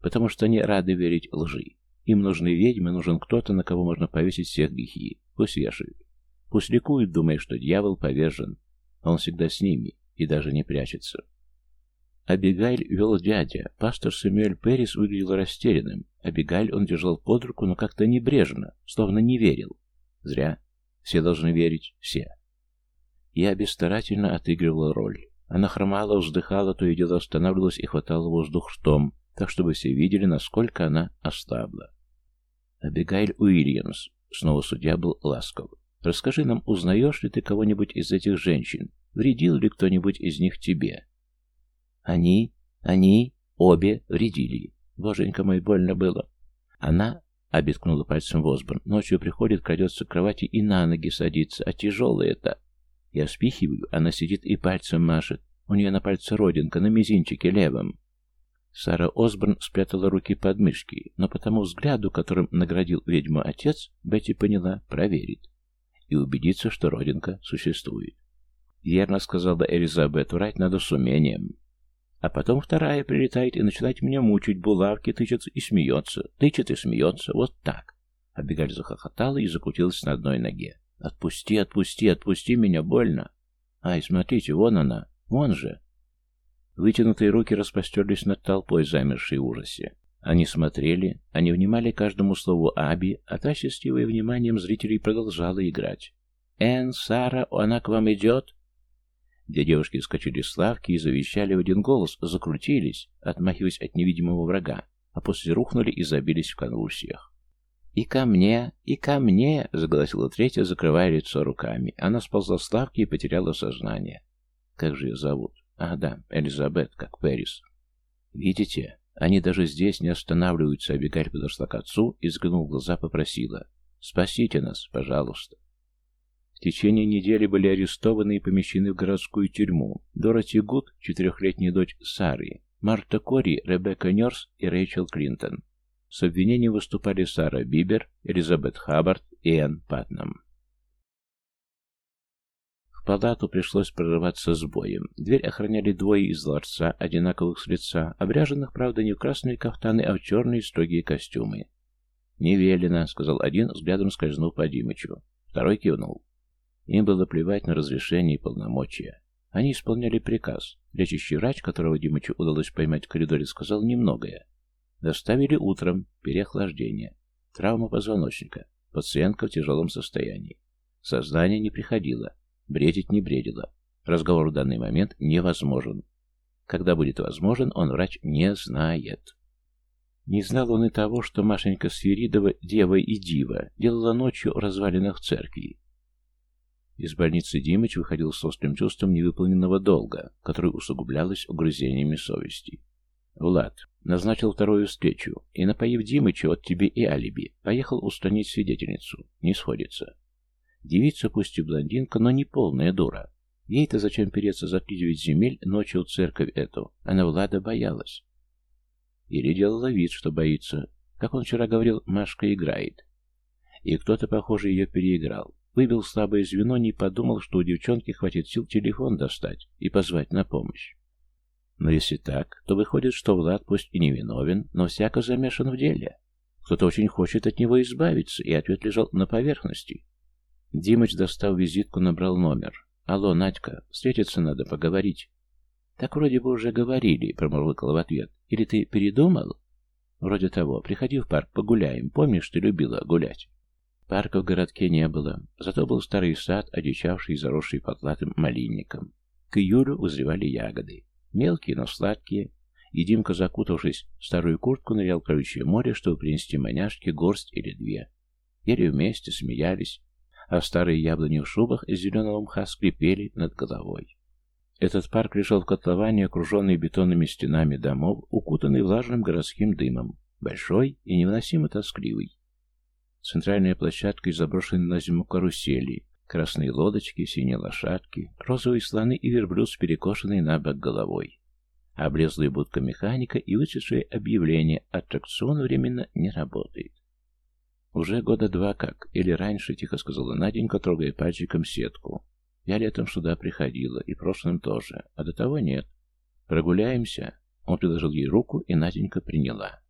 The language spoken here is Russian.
потому что они рады верить лжи. Им нужны ведьмы, нужен кто-то, на кого можно повесить всех грехи. Пусть вешают. Пусть ликуют, думая, что дьявол повержен. Он всегда с ними и даже не прячется. Абигайль вел дядя. Пастор Сэмюэль Перрис выглядел растерянным. Абигайль он держал под руку, но как-то небрежно, словно не верил. Зря. Все должны верить. Все. Я бесстарательно отыгрывала роль. Она хромала, вздыхала, то и дело останавливалась и хватала воздух ртом, так чтобы все видели, насколько она ослабла. Абигайль Уильямс. Снова судья был ласков. Расскажи нам, узнаешь ли ты кого-нибудь из этих женщин? Вредил ли кто-нибудь из них тебе? Они, они, обе вредили. Боженька мой, больно было. Она, обеткнула пальцем Возборн, ночью приходит, крадется к кровати и на ноги садится, а тяжелое это. Я спихиваю, она сидит и пальцем машет. У нее на пальце родинка, на мизинчике левом. Сара Осборн спрятала руки под мышки, но по тому взгляду, которым наградил ведьму отец, Бетти поняла, проверит. И убедиться, что родинка существует. Верно сказала Элизабет, врать надо с умением. А потом вторая прилетает и начинает меня мучить, булавки тычет и смеется, тычет и смеется, вот так. Абигаль захохотала и закрутилась на одной ноге. «Отпусти, отпусти, отпусти меня, больно!» «Ай, смотрите, вон она, вон же!» Вытянутые руки распростерлись над толпой, замершей в ужасе. Они смотрели, они внимали каждому слову Аби, а та, счастливая вниманием зрителей, продолжала играть. «Энн, Сара, она к вам идет?» Две девушки вскочили с лавки и завещали в один голос, закрутились, отмахиваясь от невидимого врага, а после рухнули и забились в конвульсиях. «И ко мне, и ко мне!» — заголосила третья, закрывая лицо руками. Она сползла с лавки и потеряла сознание. «Как же ее зовут?» «А, да, Элизабет, как Пэрис». «Видите, они даже здесь не останавливаются», — Абигаль подошла к отцу и, взглянув глаза, попросила. «Спасите нас, пожалуйста». В течение недели были арестованы и помещены в городскую тюрьму Дороти Гуд, четырехлетняя дочь Сары, Марта Кори, Ребекка Нёрс и Рэйчел Клинтон. С обвинением выступали Сара Бибер, Элизабет Хаббард и Энн Патнам. Палату пришлось прорываться с боем. Дверь охраняли двое из ларца, одинаковых с лица, обряженных, правда, не в красные кафтаны, а в черные строгие костюмы. «Не велено», — сказал один, взглядом скользнув по Димычу. Второй кивнул. Им было плевать на разрешение и полномочия. Они исполняли приказ. Лечащий врач, которого Димычу удалось поймать в коридоре, сказал немногое. Доставили утром. Переохлаждение. Травма позвоночника. Пациентка в тяжелом состоянии. Сознание не приходило. Бредить не бредило. Разговор в данный момент невозможен. Когда будет возможен, он врач не знает. Не знал он и того, что Машенька Сверидова, дева и дива, делала ночью развалинах церкви. Из больницы Димыч выходил с острым чувством невыполненного долга, которое усугублялось угрызениями совести. «Влад, назначил вторую встречу, и, напоив Димыча от тебе и алиби, поехал устранить свидетельницу. Не сходится. Девица, пусть и блондинка, но не полная дура. Ей-то зачем переться за девять земель ночью в церковь эту? Она Влада боялась. Или делала вид, что боится. Как он вчера говорил, Машка играет. И кто-то, похоже, ее переиграл. Выбил слабое звено, не подумал, что у девчонки хватит сил телефон достать и позвать на помощь. Но если так, то выходит, что Влад пусть и не виновен, но всяко замешан в деле. Кто-то очень хочет от него избавиться, и ответ лежал на поверхности. Димыч, достав визитку, набрал номер. «Алло, Надька, встретиться надо, поговорить». «Так вроде бы уже говорили», — промурлыкала в ответ. «Или ты передумал?» «Вроде того. Приходи в парк, погуляем. Помнишь, ты любила гулять?» Парка в городке не было, зато был старый сад, одичавший и заросший потлатым малинником. К июлю узревали ягоды. Мелкие, но сладкие. И Димка, закутавшись в старую куртку, нырял колючее море, чтобы принести маняшки горсть или две. Ели вместе, смеялись, а старые яблони в шубах из зеленого мха скрипели над головой. Этот парк лежал в котловане, окруженный бетонными стенами домов, укутанный влажным городским дымом, большой и невыносимо тоскливый. Центральная площадка и заброшенные на зиму карусели, красные лодочки, синие лошадки, розовые слоны и верблюд с перекошенной на бок головой. Облезлая будка механика и вышедшее объявление «Аттракцион временно не работает». «Уже года два как, или раньше», — тихо сказала Наденька, трогая пальчиком сетку. «Я летом сюда приходила, и прошлым тоже, а до того нет. Прогуляемся?» Он предложил ей руку, и Наденька приняла.